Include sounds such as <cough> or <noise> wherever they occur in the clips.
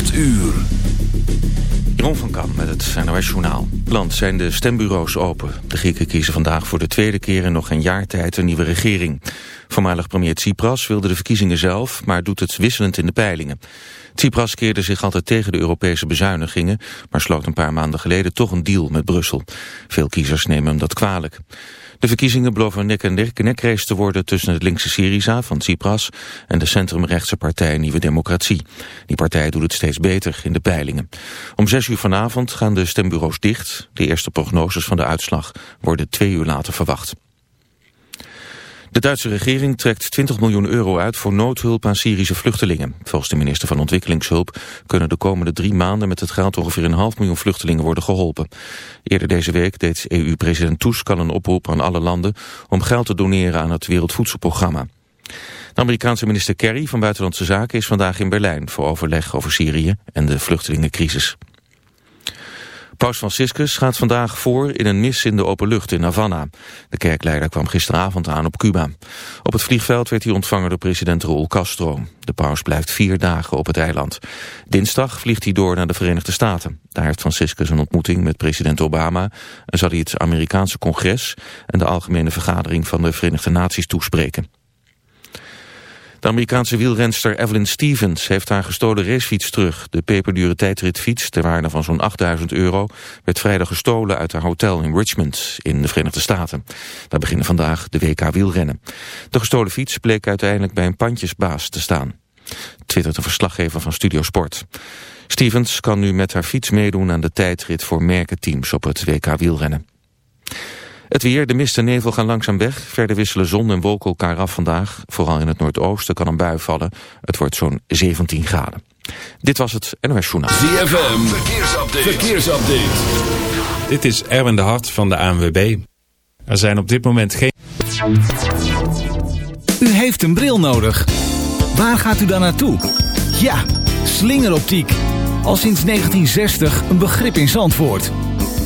8 uur. Jeroen van Kam met het NOS Journaal. Land zijn de stembureaus open. De Grieken kiezen vandaag voor de tweede keer in nog een jaar tijd een nieuwe regering. Voormalig premier Tsipras wilde de verkiezingen zelf, maar doet het wisselend in de peilingen. Tsipras keerde zich altijd tegen de Europese bezuinigingen, maar sloot een paar maanden geleden toch een deal met Brussel. Veel kiezers nemen hem dat kwalijk. De verkiezingen beloven nek en nek race te worden tussen het linkse Syriza van Tsipras en de centrumrechtse partij Nieuwe Democratie. Die partij doet het steeds beter in de peilingen. Om zes uur vanavond gaan de stembureaus dicht. De eerste prognoses van de uitslag worden twee uur later verwacht. De Duitse regering trekt 20 miljoen euro uit voor noodhulp aan Syrische vluchtelingen. Volgens de minister van Ontwikkelingshulp kunnen de komende drie maanden met het geld ongeveer een half miljoen vluchtelingen worden geholpen. Eerder deze week deed EU-president Tusk al een oproep aan alle landen om geld te doneren aan het Wereldvoedselprogramma. De Amerikaanse minister Kerry van Buitenlandse Zaken is vandaag in Berlijn voor overleg over Syrië en de vluchtelingencrisis. Paus Franciscus gaat vandaag voor in een mis in de open lucht in Havana. De kerkleider kwam gisteravond aan op Cuba. Op het vliegveld werd hij ontvangen door president Raúl Castro. De paus blijft vier dagen op het eiland. Dinsdag vliegt hij door naar de Verenigde Staten. Daar heeft Franciscus een ontmoeting met president Obama... en zal hij het Amerikaanse congres en de algemene vergadering van de Verenigde Naties toespreken. De Amerikaanse wielrenster Evelyn Stevens heeft haar gestolen racefiets terug. De peperdure tijdritfiets, ter waarde van zo'n 8000 euro, werd vrijdag gestolen uit haar hotel in Richmond in de Verenigde Staten. Daar beginnen vandaag de WK wielrennen. De gestolen fiets bleek uiteindelijk bij een pandjesbaas te staan. Twittert de verslaggever van Studio Sport. Stevens kan nu met haar fiets meedoen aan de tijdrit voor merkenteams op het WK wielrennen. Het weer, de mist en nevel gaan langzaam weg. Verder wisselen zon en wolken elkaar af vandaag. Vooral in het noordoosten kan een bui vallen. Het wordt zo'n 17 graden. Dit was het NOS Journaal. ZFM, verkeersupdate. verkeersupdate. Dit is Erwin de Hart van de ANWB. Er zijn op dit moment geen... U heeft een bril nodig. Waar gaat u dan naartoe? Ja, slingeroptiek. Al sinds 1960 een begrip in Zandvoort.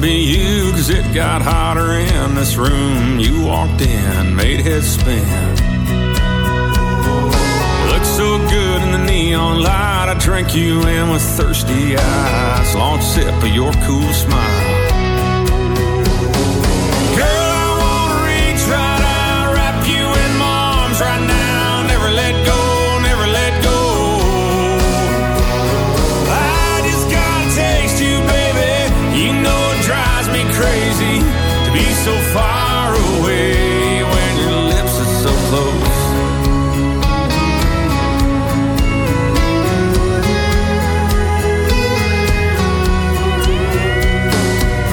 Be you, cause it got hotter in this room. You walked in, made heads spin. Looked so good in the neon light, I drank you in with thirsty eyes. Long sip of your cool smile. Be so far away when your lips are so close.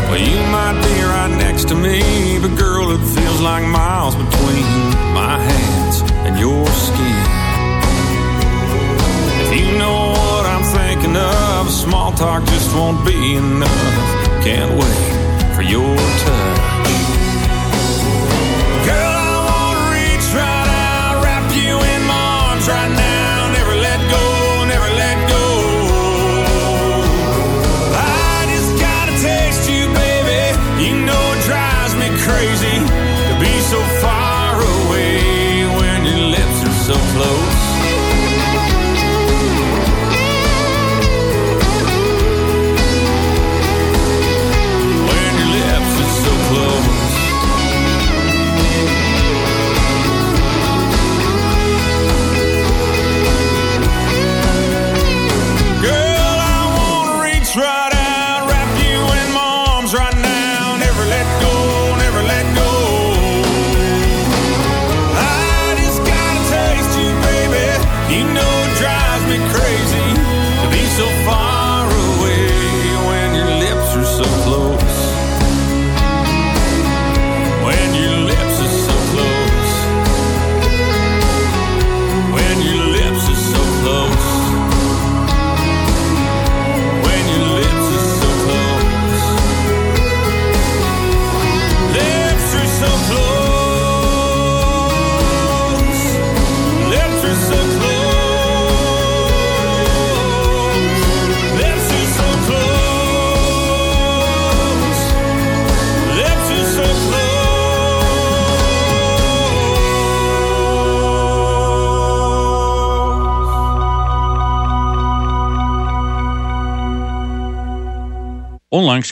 Well, you might be right next to me, but girl, it feels like miles between my hands and your skin. If you know what I'm thinking of, small talk just won't be enough. Can't wait for your touch.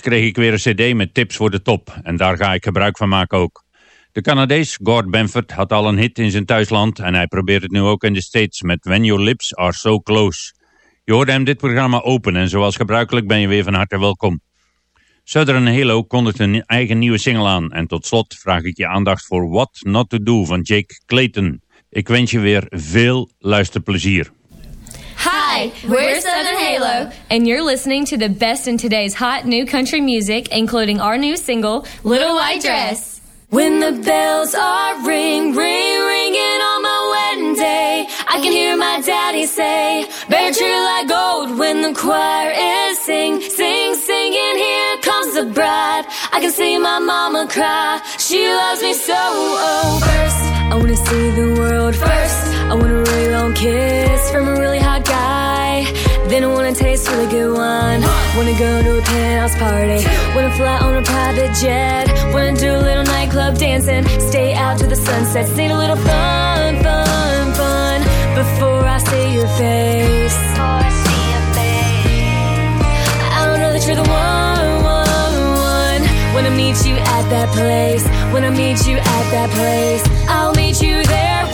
Kreeg ik weer een cd met tips voor de top en daar ga ik gebruik van maken ook. De Canadees Gord Benford had al een hit in zijn thuisland en hij probeert het nu ook in de States met When Your Lips Are So Close. Je hoorde hem dit programma open en zoals gebruikelijk ben je weer van harte welkom. Southern Halo kondigt een eigen nieuwe single aan en tot slot vraag ik je aandacht voor What Not To Do van Jake Clayton. Ik wens je weer veel luisterplezier. Hi, we're Southern Halo, and you're listening to the best in today's hot new country music, including our new single, Little White Dress. When the bells are ring, ring, ringing on my wedding day, I can hear my daddy say, treat her like gold when the choir is sing, sing, singing. Here comes the bride. I can see my mama cry. She loves me so. Oh, first, I wanna see the world first. I want a really long kiss from a really. Then I wanna taste really good wine. Wanna go to a penthouse party. Wanna fly on a private jet. Wanna do a little nightclub dancing. Stay out to the sunset. Need a little fun, fun, fun. Before I see your face. Before I don't know that you're the one, one, one. I meet you at that place. I meet you at that place. I'll meet you there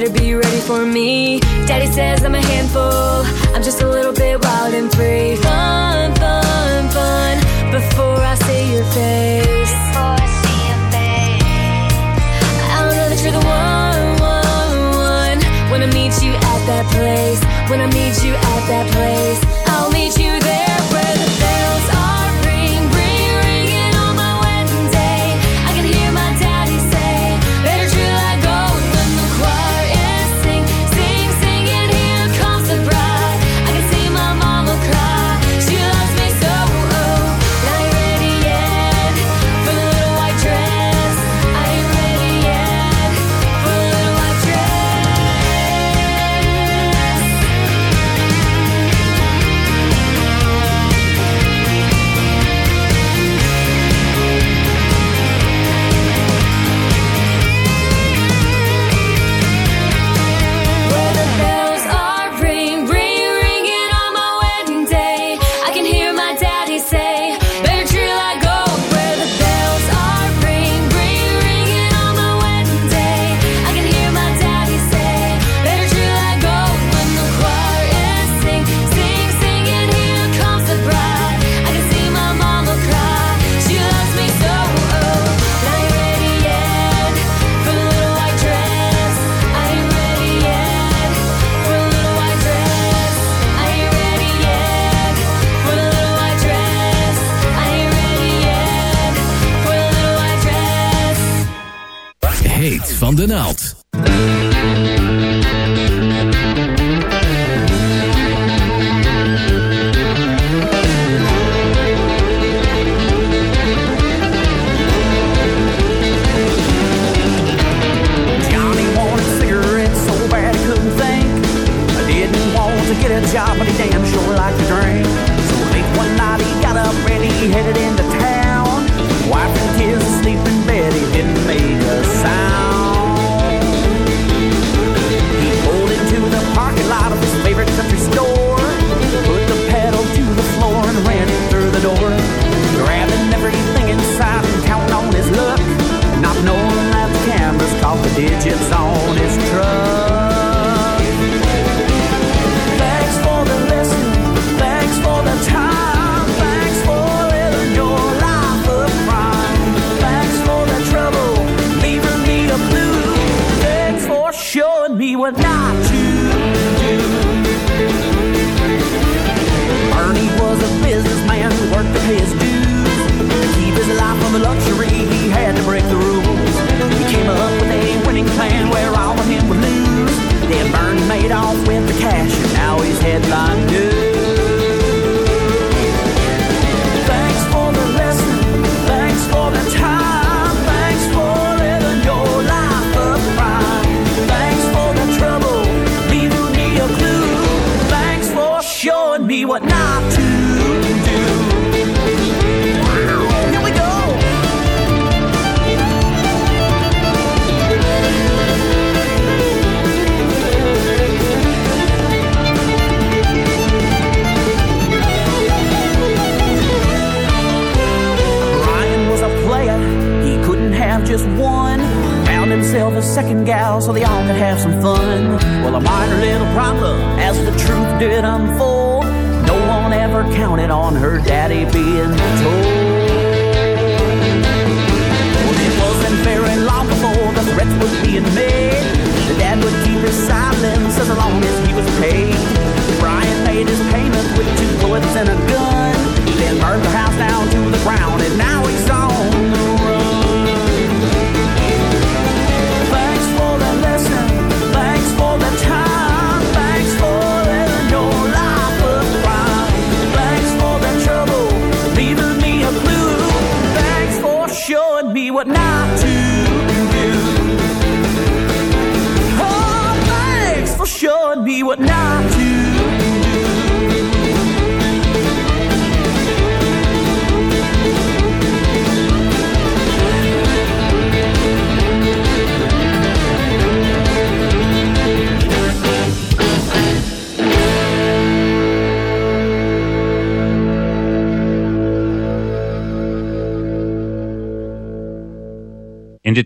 better be ready for me. Daddy says I'm a handful. I'm just a little bit wild and free. Fun, fun, fun. Before I see your face. Before I don't know that you're the one, one, one. When I meet you at that place. When I meet you at that place.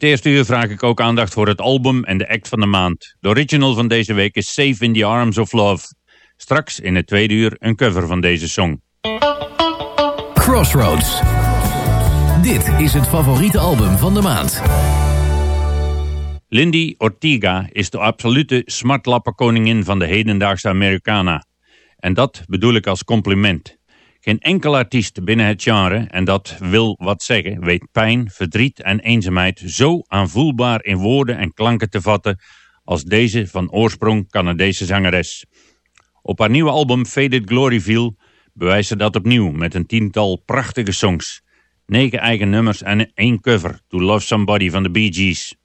dit eerste uur vraag ik ook aandacht voor het album en de act van de maand. De original van deze week is Safe in the Arms of Love. Straks in het tweede uur een cover van deze song. Crossroads. Dit is het favoriete album van de maand. Lindy Ortega is de absolute smartlappenkoningin van de hedendaagse Americana. En dat bedoel ik als compliment. Geen enkel artiest binnen het genre, en dat wil wat zeggen, weet pijn, verdriet en eenzaamheid zo aanvoelbaar in woorden en klanken te vatten als deze van oorsprong Canadese zangeres. Op haar nieuwe album Faded Glory Feel bewijst ze dat opnieuw met een tiental prachtige songs. Negen eigen nummers en één cover, To Love Somebody van de Bee Gees.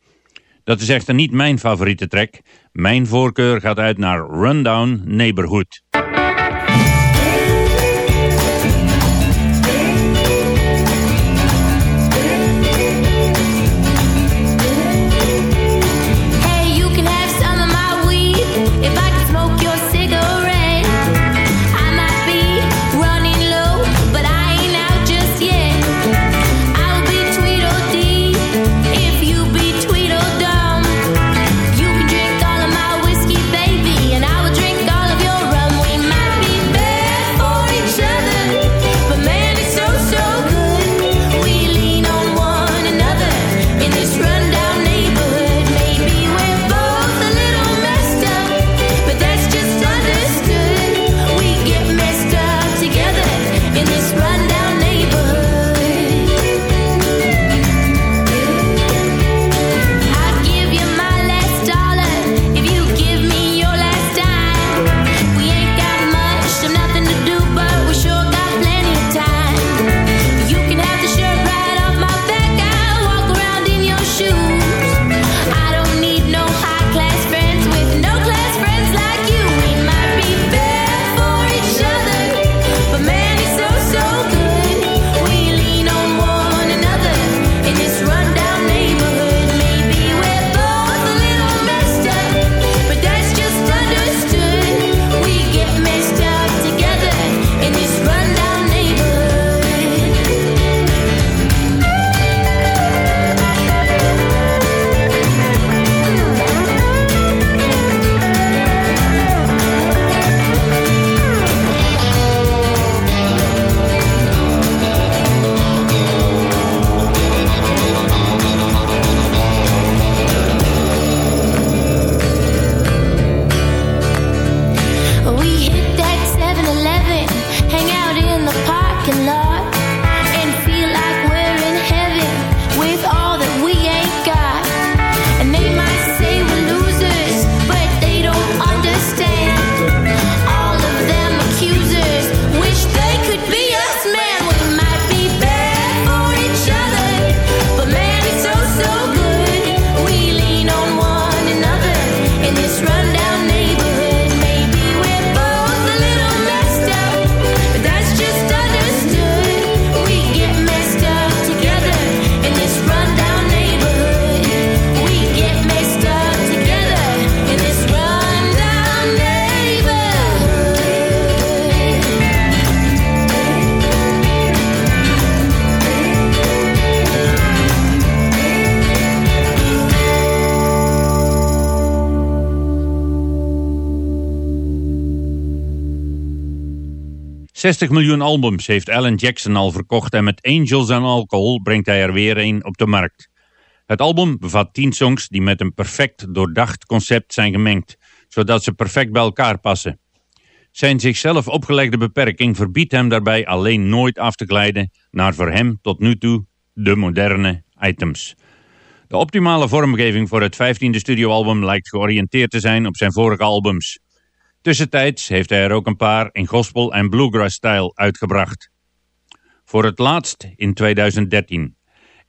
Dat is echter niet mijn favoriete track. Mijn voorkeur gaat uit naar Rundown Neighborhood. in the parking lot. 60 miljoen albums heeft Alan Jackson al verkocht en met Angels and Alcohol brengt hij er weer een op de markt. Het album bevat 10 songs die met een perfect doordacht concept zijn gemengd, zodat ze perfect bij elkaar passen. Zijn zichzelf opgelegde beperking verbiedt hem daarbij alleen nooit af te glijden naar voor hem tot nu toe de moderne items. De optimale vormgeving voor het 15e studioalbum lijkt georiënteerd te zijn op zijn vorige albums. Tussentijds heeft hij er ook een paar in gospel- en bluegrass-stijl uitgebracht. Voor het laatst in 2013.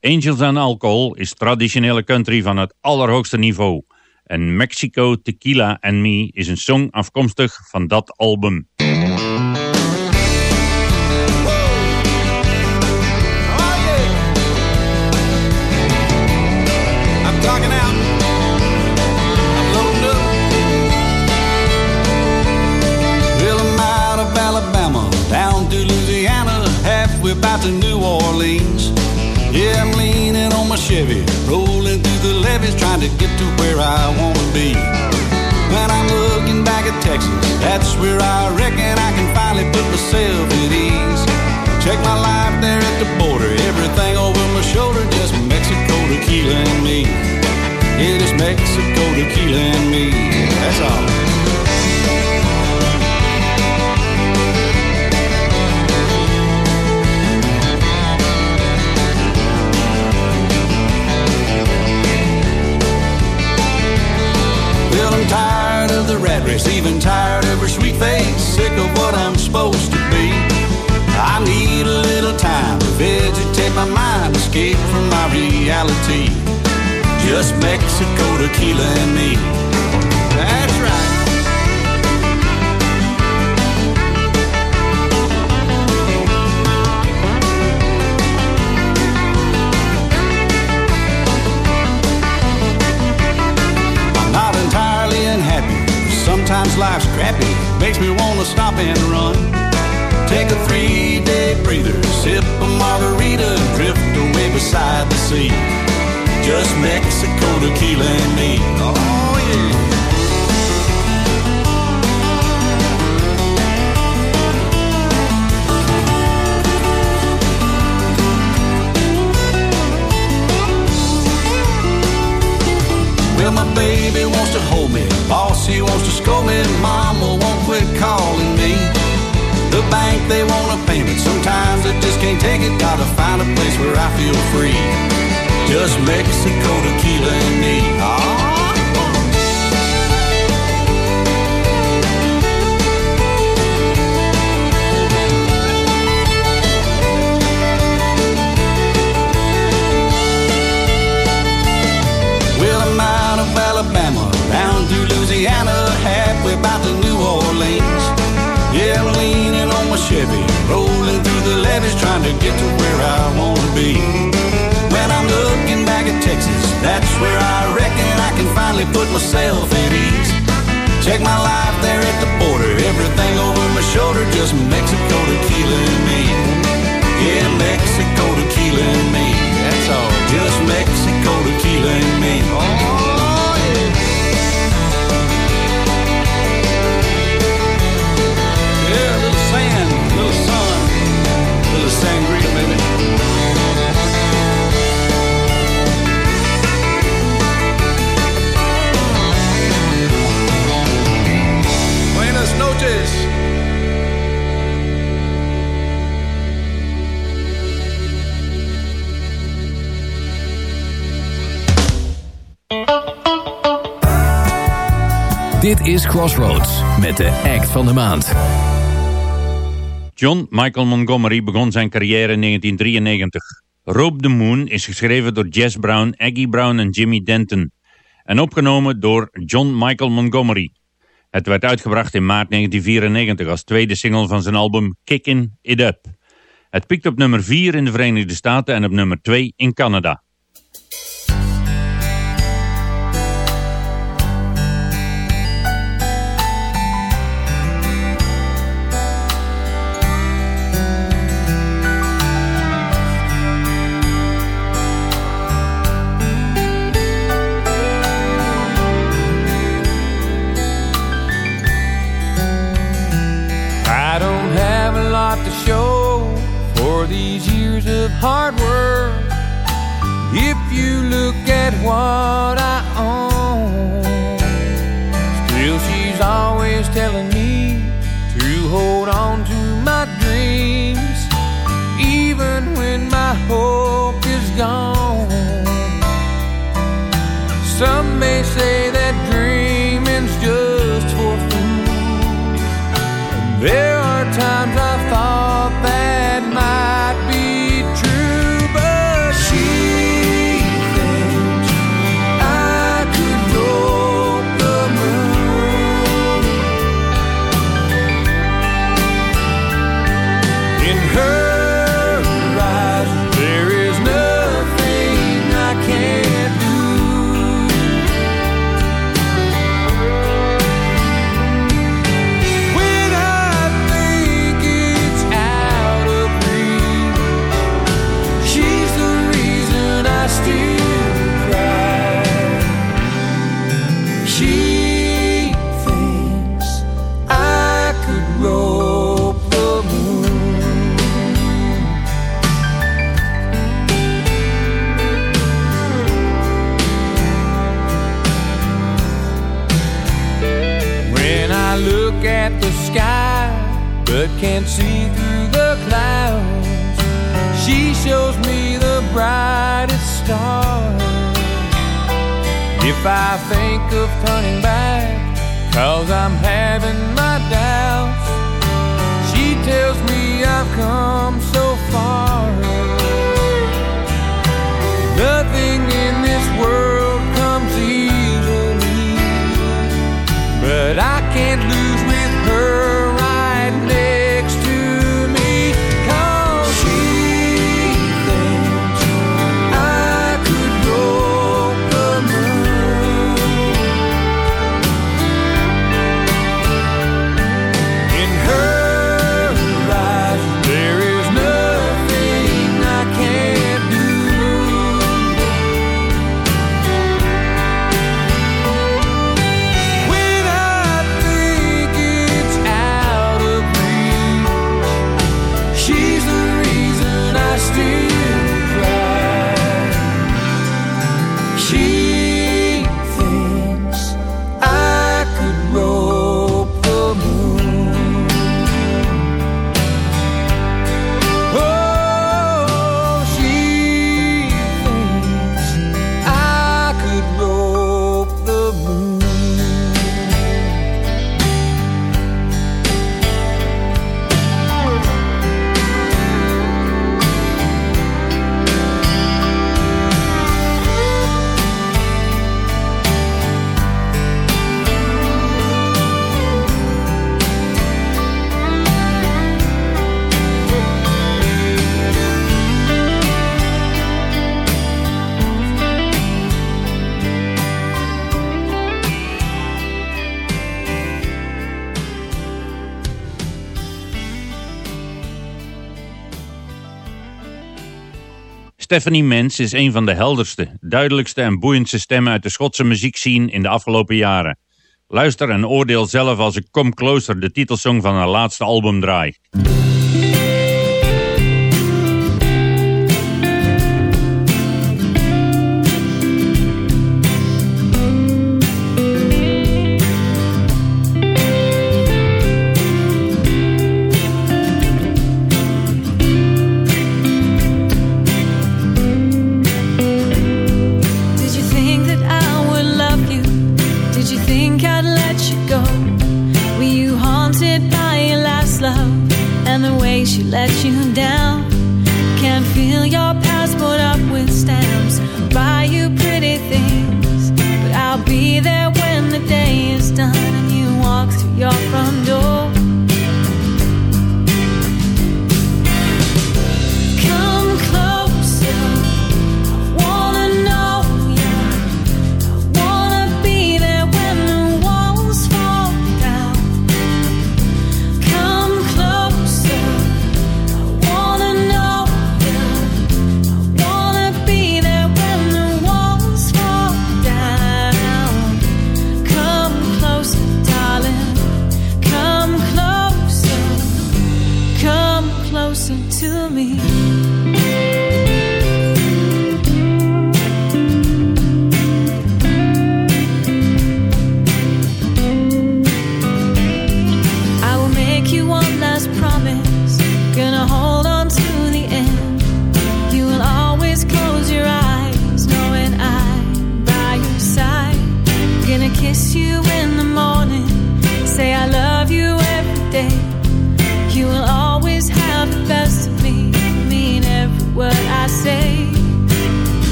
Angels and Alcohol is traditionele country van het allerhoogste niveau. En Mexico, Tequila and Me is een song afkomstig van dat album. Orleans. Yeah, I'm leaning on my Chevy, rolling through the levees, trying to get to where I want to be. When I'm looking back at Texas, that's where I reckon I can finally put myself at ease. Check my life there at the border, everything over my shoulder, just Mexico, tequila, and me. It is Mexico, tequila, and me. That's all. Rat race, even tired of her sweet face, sick of what I'm supposed to be. I need a little time to vegetate my mind, escape from my reality. Just Mexico, tequila, and me. That's Sometimes life's crappy, makes me wanna stop and run. Take a three-day breather, sip a margarita, drift away beside the sea. Just Mexico, tequila, and me. Oh yeah. Bank they want a payment, sometimes I just can't take it. Gotta find a place where I feel free. Just Mexico, tequila, and me. Ah. Well, I'm out of Alabama, down through Louisiana, halfway to New Orleans. Rolling through the levees, trying to get to where I want to be. When I'm looking back at Texas, that's where I reckon I can finally put myself at ease. Check my life there at the border, everything over my shoulder, just Mexico, tequila, and me. Yeah, Mexico, tequila, and Dit is Crossroads met de act van de maand. John Michael Montgomery begon zijn carrière in 1993. Rope the Moon is geschreven door Jess Brown, Aggie Brown en Jimmy Denton. En opgenomen door John Michael Montgomery. Het werd uitgebracht in maart 1994 als tweede single van zijn album Kickin' It Up. Het piekt op nummer 4 in de Verenigde Staten en op nummer 2 in Canada. see through the clouds. She shows me the brightest star. If I think of turning back, cause I'm having my doubts, she tells me I've come so far. Stephanie Mens is een van de helderste, duidelijkste en boeiendste stemmen uit de Schotse muziekscene in de afgelopen jaren. Luister en oordeel zelf als ik Come Closer, de titelsong van haar laatste album, draai.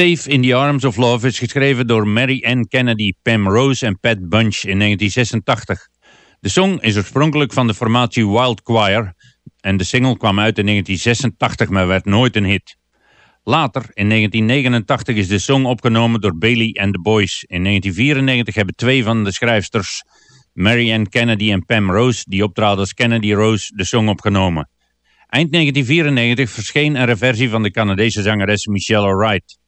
Safe in the Arms of Love is geschreven door Mary Ann Kennedy, Pam Rose en Pat Bunch in 1986. De song is oorspronkelijk van de formatie Wild Choir en de single kwam uit in 1986, maar werd nooit een hit. Later, in 1989, is de song opgenomen door Bailey and the Boys. In 1994 hebben twee van de schrijfsters, Mary Ann Kennedy en Pam Rose, die optraden als Kennedy Rose, de song opgenomen. Eind 1994 verscheen een reversie van de Canadese zangeres Michelle Wright.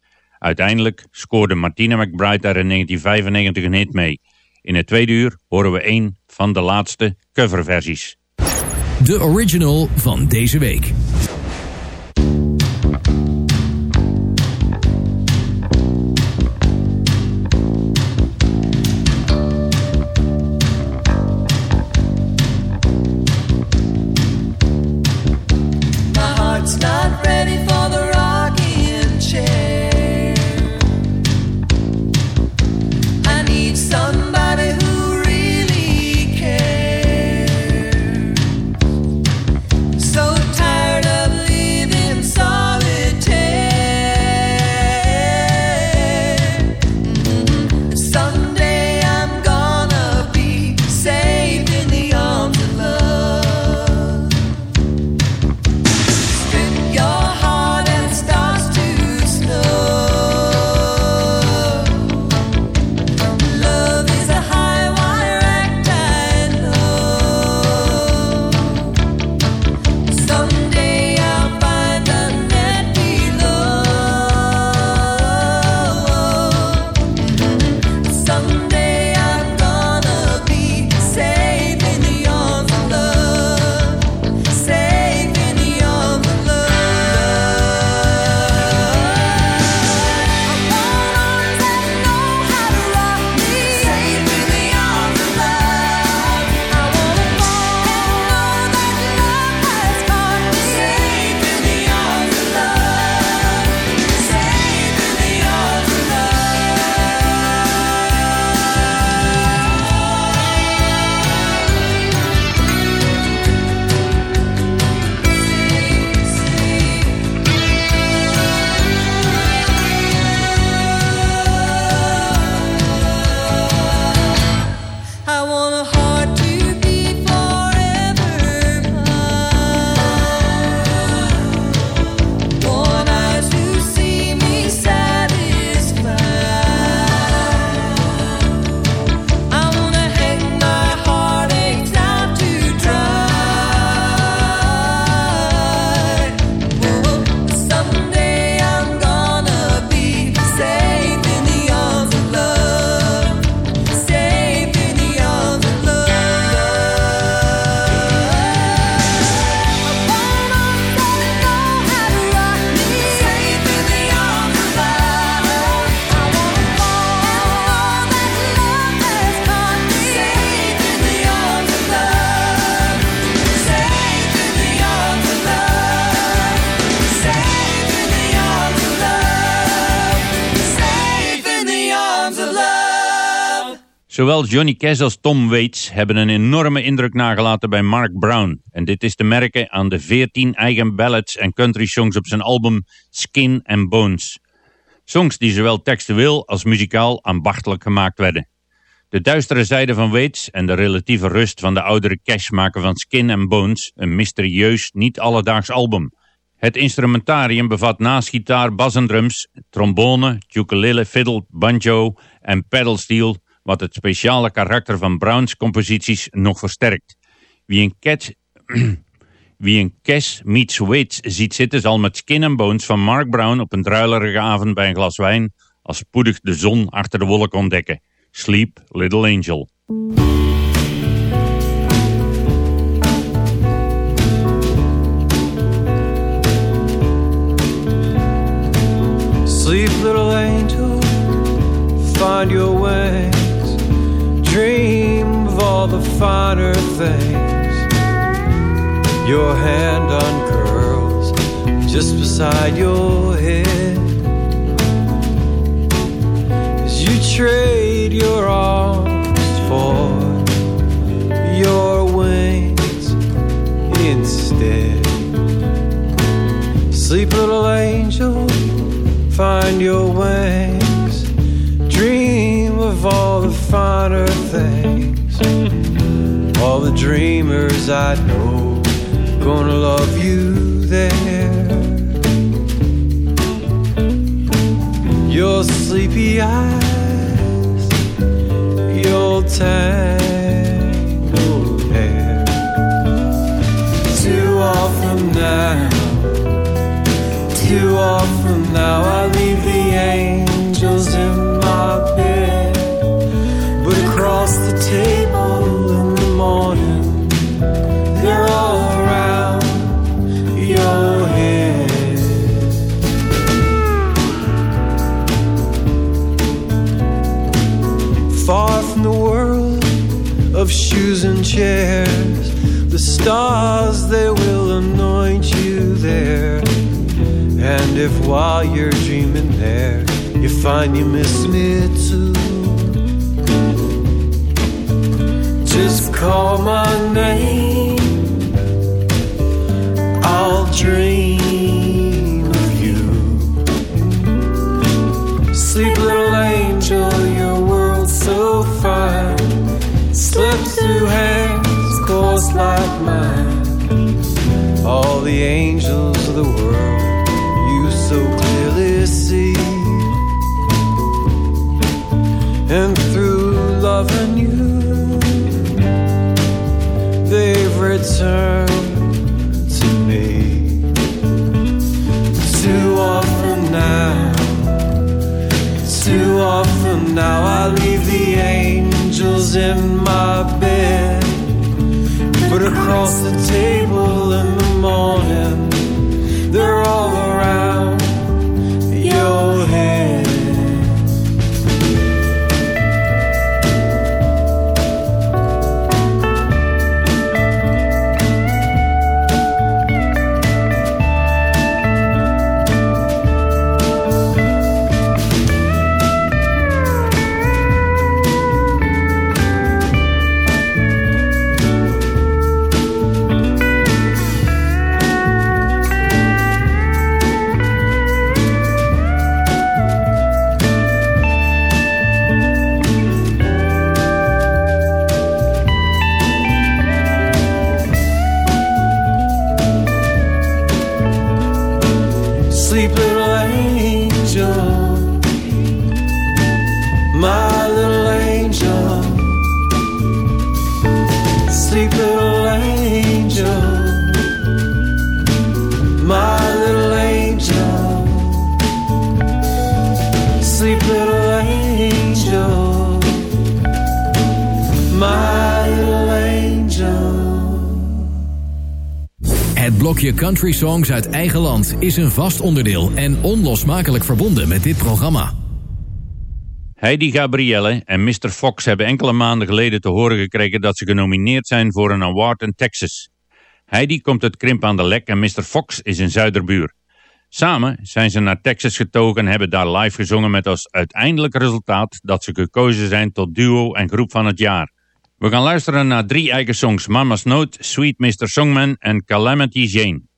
Uiteindelijk scoorde Martina McBride daar in 1995 een hit mee. In het tweede uur horen we een van de laatste coverversies. De original van deze week. Zowel Johnny Cash als Tom Waits hebben een enorme indruk nagelaten bij Mark Brown. En dit is te merken aan de 14 eigen ballads en country songs op zijn album Skin and Bones. Songs die zowel textueel als muzikaal ambachtelijk gemaakt werden. De duistere zijde van Waits en de relatieve rust van de oudere Cash maken van Skin and Bones een mysterieus, niet alledaags album. Het instrumentarium bevat naast gitaar, bas en drums, trombone, ukulele, fiddle, banjo en pedalsteel, wat het speciale karakter van Browns composities nog versterkt. Wie een Cash, <clears throat> wie een Cash meets Waits ziet zitten zal met Skin and Bones van Mark Brown op een druilerige avond bij een glas wijn als spoedig de zon achter de wolk ontdekken. Sleep, Little Angel. Sleep, little angel, find your wings. Dream of all the finer things. Your hand uncurls just beside your head. As you trade your arms for your wings instead. Sleep, little angel find your wings. Dream of all the finer things. All the dreamers I know gonna love you there. Your sleepy eyes, your tangled hair. Too often now too often now I shoes and chairs, the stars they will anoint you there. And if while you're dreaming there, you find you miss me too, just call my name. Through hands, coarse like mine. All the angels of the world you so clearly see. And through loving you, they've returned to me. Too often now, too often now, I leave the angels in my bed. But across the table in the morning, they're all country songs uit eigen land is een vast onderdeel en onlosmakelijk verbonden met dit programma. Heidi Gabrielle en Mr. Fox hebben enkele maanden geleden te horen gekregen dat ze genomineerd zijn voor een award in Texas. Heidi komt uit Krimp aan de Lek en Mr. Fox is in Zuiderbuur. Samen zijn ze naar Texas getogen en hebben daar live gezongen met als uiteindelijk resultaat dat ze gekozen zijn tot duo en groep van het jaar. We gaan luisteren naar drie eigen songs, Mama's Note, Sweet Mr. Songman en Calamity Jane.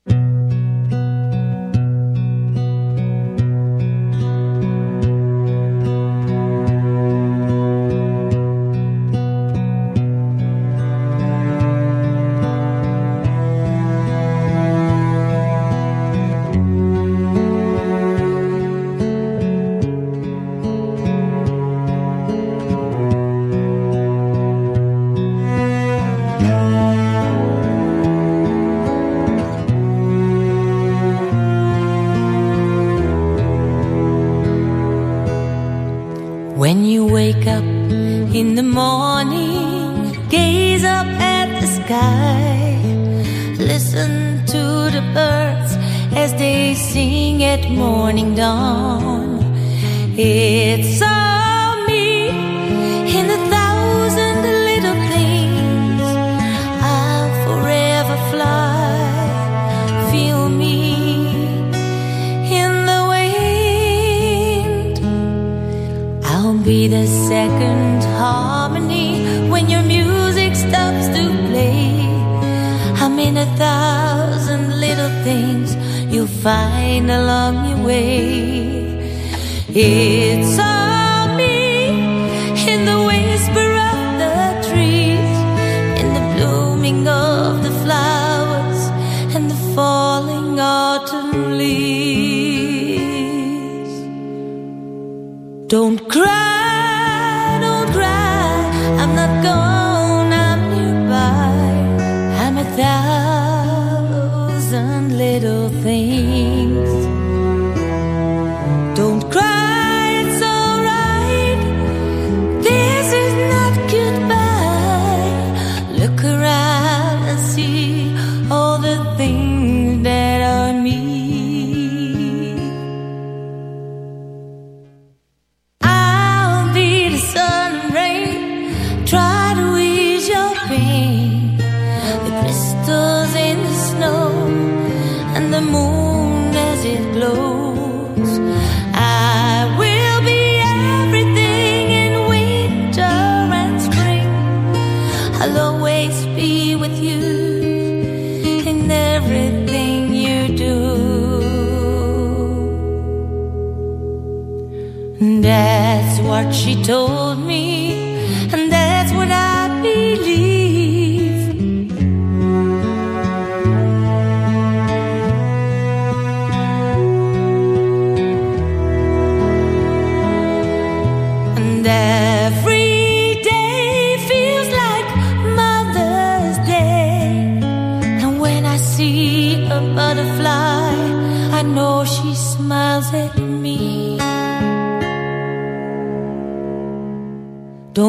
told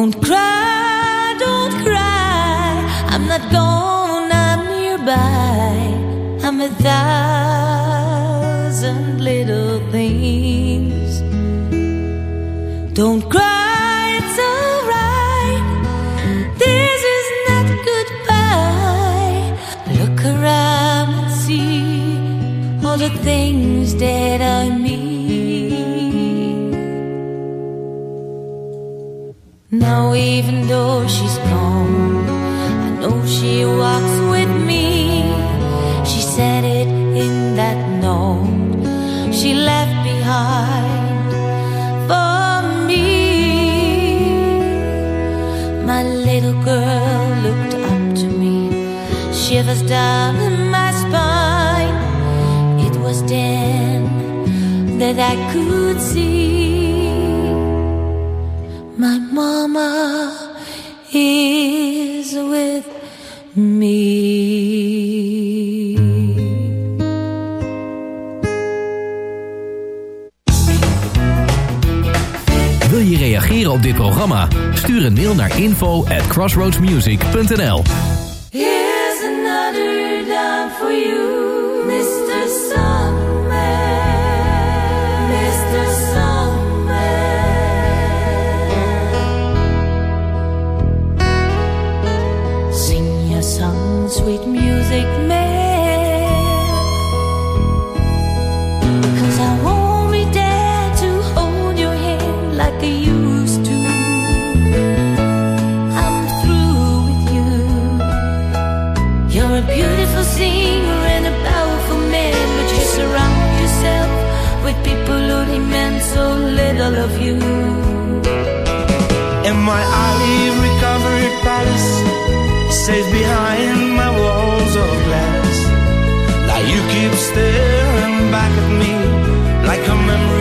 Don't cry, don't cry. I'm not gone, I'm nearby. I'm a thousand little things. Don't cry, it's alright. This is not goodbye. Look around and see all the things that I miss. now, even though she's gone. I know she walks with me. She said it in that note she left behind for me. My little girl looked up to me, shivers down in my spine. It was then that I could see. Mama is with me. Wil je reageren op dit programma? Stuur een mail naar info at crossroadsmusic.nl Here's another for smell of you. and my alley recovered palace, safe behind my walls of glass. Now you keep staring back at me like a memory.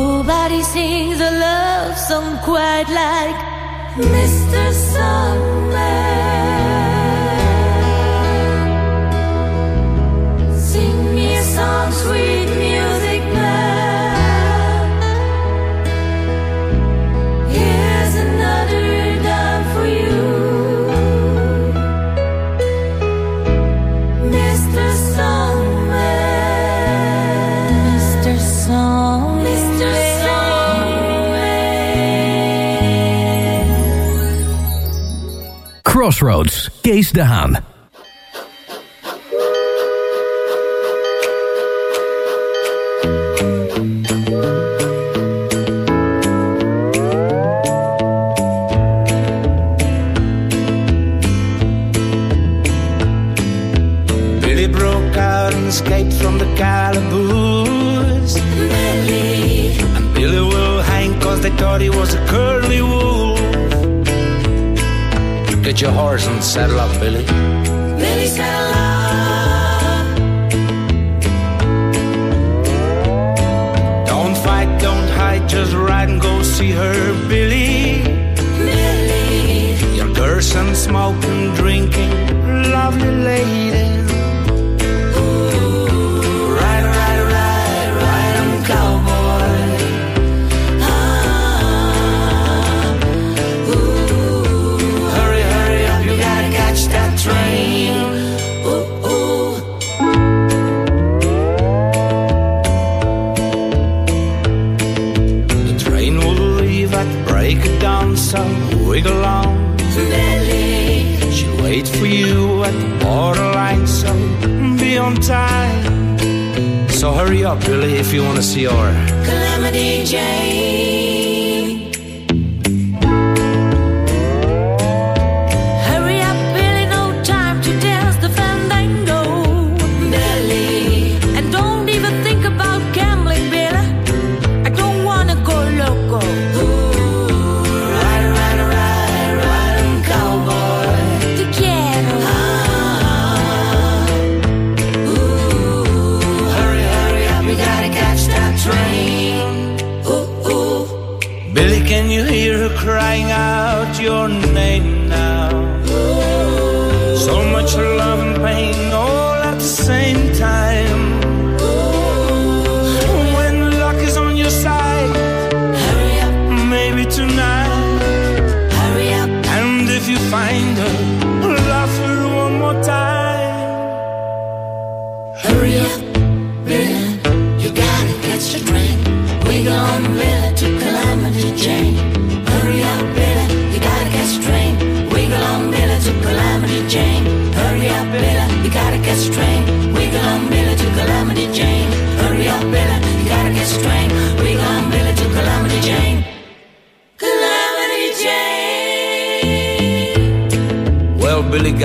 Nobody sings a love song quite like Mr. Summer. Sing me a song, sweet. Crossroads, Kees de Billy broke out and escaped from the calaboose. Billy. And Billy will hang cause they thought he was a curse. Your horse and saddle up, Billy. Billy, saddle up. Don't fight, don't hide, just ride and go see her, Billy. Billy. You're cursing, smoking, drinking, lovely lady. Wait for you at the borderline, so be on time. So hurry up, really, if you want to see our Calamity Jane. crying out your name.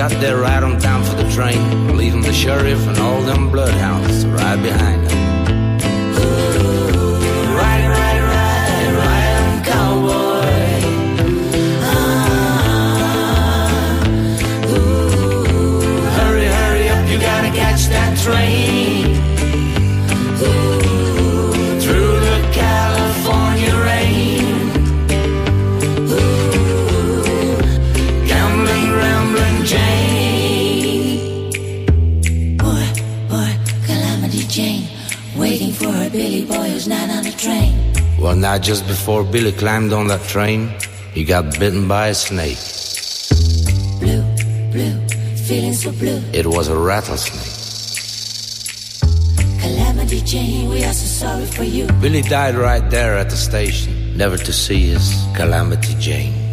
Got there right on time for the train, leaving the sheriff and all them bloodhounds right behind him. Cowboy. Ah, ooh, hurry, hurry up, you gotta catch that train. Now just before Billy climbed on that train, he got bitten by a snake. Blue, feeling so blue. It was a rattlesnake. Calamity Jane, we are so sorry for you. Billy died right there at the station, never to see his Calamity Jane.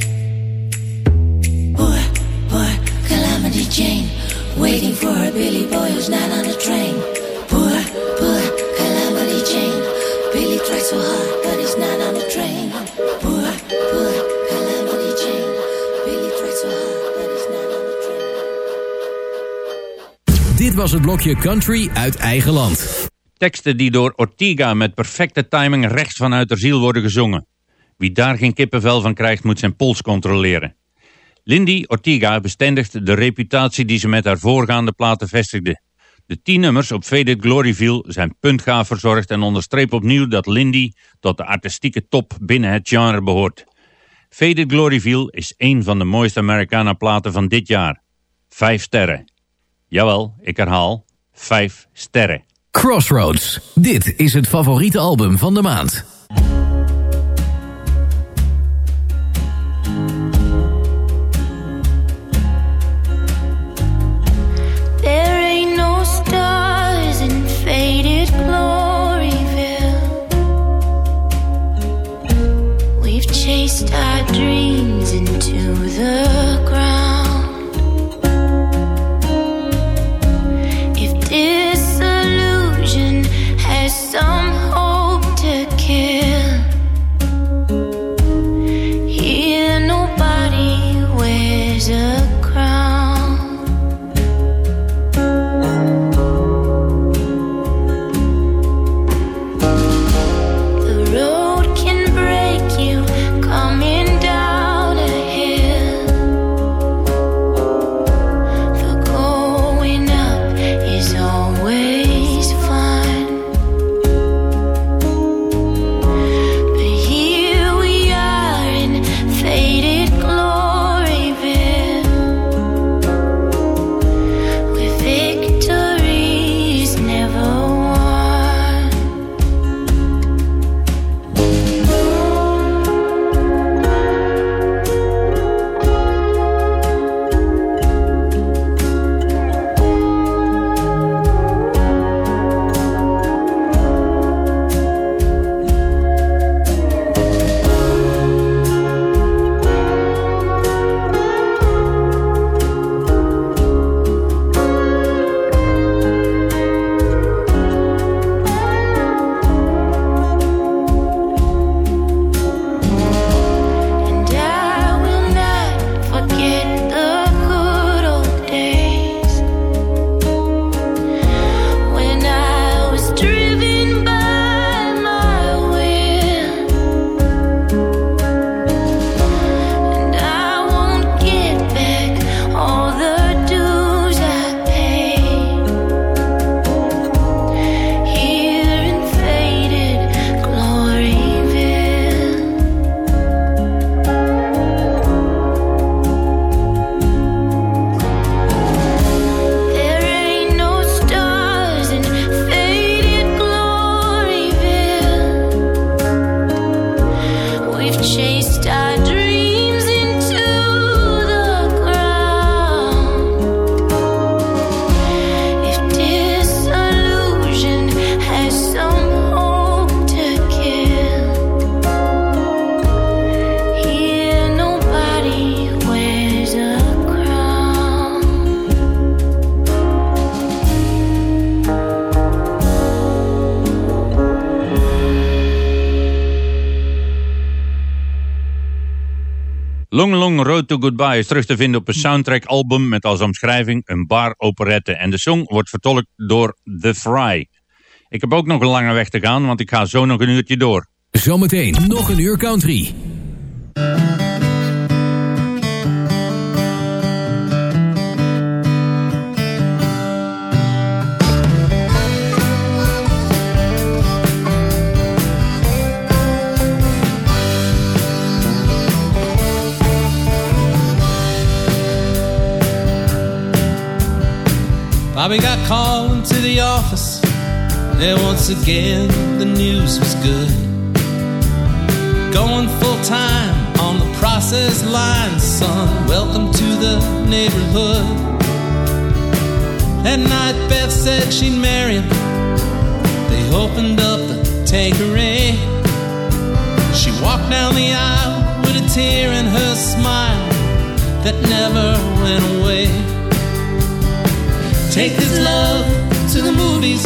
Was het blokje Country uit eigen land. Teksten die door Ortiga met perfecte timing rechts vanuit de ziel worden gezongen. Wie daar geen kippenvel van krijgt, moet zijn pols controleren. Lindy Ortiga bestendigt de reputatie die ze met haar voorgaande platen vestigde. De tien nummers op Faded Gloryville zijn puntgaaf verzorgd en onderstrepen opnieuw dat Lindy tot de artistieke top binnen het genre behoort. Faded Gloryville is één van de mooiste Americana platen van dit jaar. Vijf sterren. Jawel, ik herhaal, vijf sterren. Crossroads. Dit is het favoriete album van de maand. There ain't no stars in faded Gloryville. We've chased our dreams into the To Goodbye is terug te vinden op een soundtrack album met als omschrijving een bar operette. En de song wordt vertolkt door The Fry. Ik heb ook nog een lange weg te gaan, want ik ga zo nog een uurtje door. Zometeen nog een uur country. Bobby got called into the office, and once again the news was good. Going full time on the process line, son. Welcome to the neighborhood. That night, Beth said she'd marry him. They opened up the Tanqueray. She walked down the aisle with a tear in her smile that never went away. Take this love to the movies.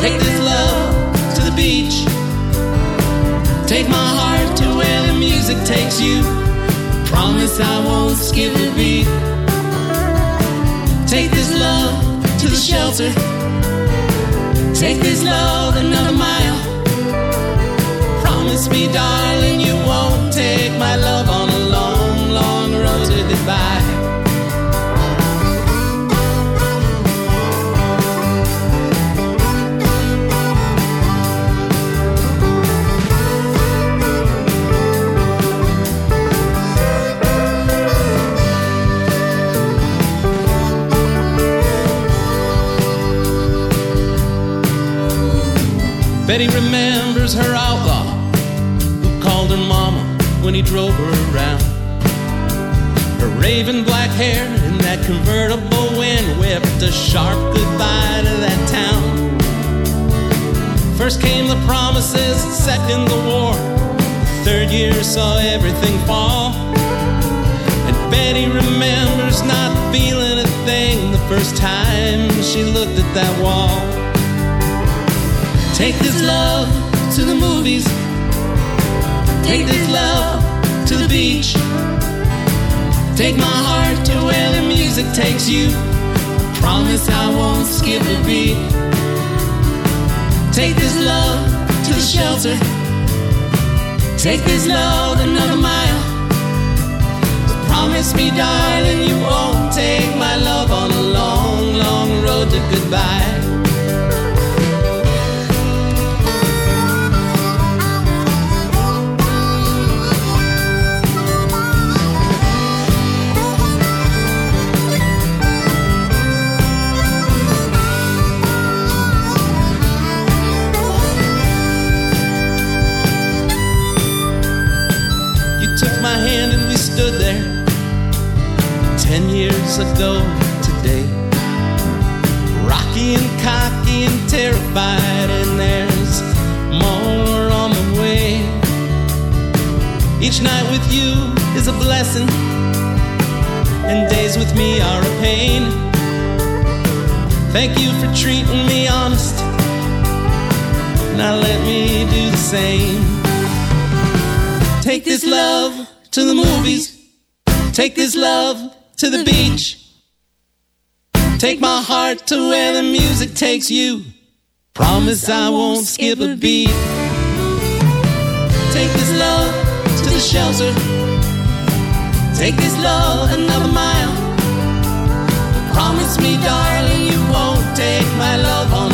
Take this love to the beach. Take my heart to where the music takes you. Promise I won't skip a beat. Take this love to the shelter. Take this love another mile. Drove her around. Her raven black hair in that convertible wind whipped a sharp goodbye to that town. First came the promises, second the war. Third year saw everything fall. And Betty remembers not feeling a thing the first time she looked at that wall. Take this love to the movies. Take this love the beach. Take my heart to where the music takes you. Promise I won't skip a beat. Take this love to the shelter. Take this love another mile. Promise me, darling, you won't take my love on a long, long road to goodbye. Years today. Rocky and cocky and terrified, and there's more on the way. Each night with you is a blessing, and days with me are a pain. Thank you for treating me honest. Now let me do the same. Take this love to the movies. Take this love to the beach. Take my heart to where the music takes you. Promise I won't skip a beat. Take this love to the shelter. Take this love another mile. Promise me, darling, you won't take my love on